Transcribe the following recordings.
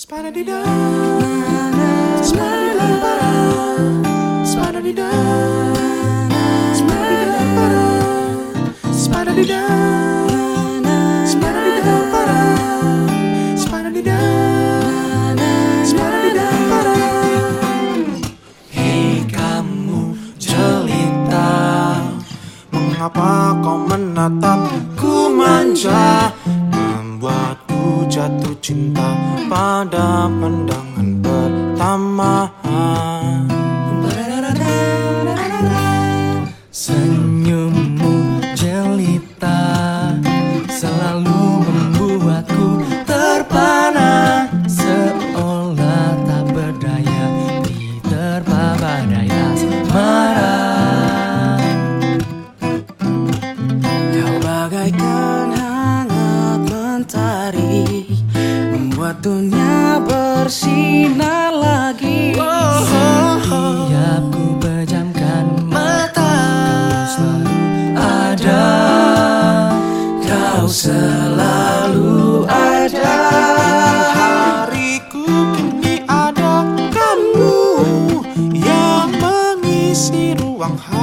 Spadadida, spadadida, spadadida, spadadida, spadadida, spadadida, Hei kamu jelita, mengapa kau menatapku manja? Membuatku jatuh cinta pada pandangan pertama. Senyummu jelita Selalu membuatku terpana. Seolah tak berdaya Diterpa badai asmara Kau bagaikan Dunia bersinar lagi. Setiap ku pejamkan mata selalu ada. Kau selalu ada. Hariku kini ada kamu Yang mengisi ruang hatiku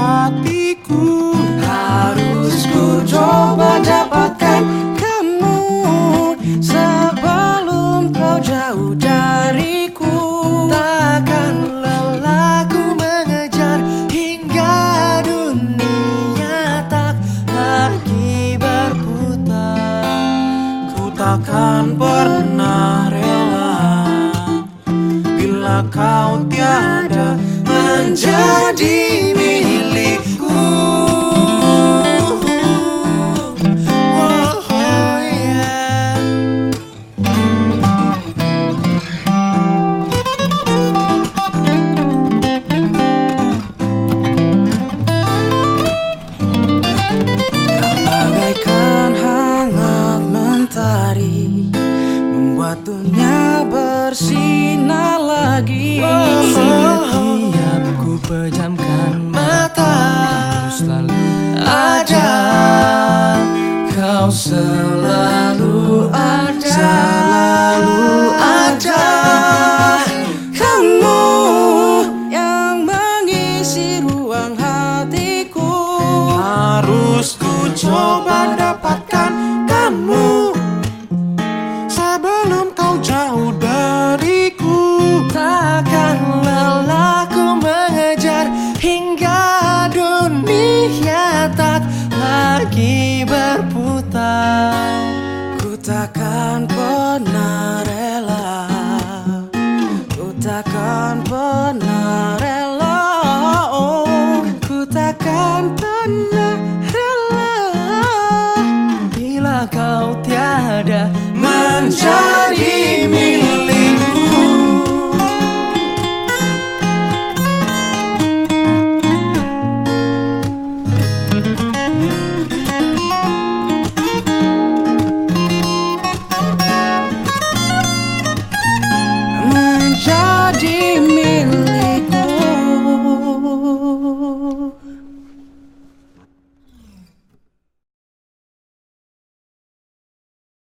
takkan pernah rela. Bila kau tiada menjadi milikku bersinar lagi. Setiap ku pejamkan mata Kau selalu ada. Kau selalu ada. Selalu ada. Kamu yang mengisi ruang hatiku. Harus ku coba dapatkan kamu. Sebelum kau jauh Bila kau tiada milik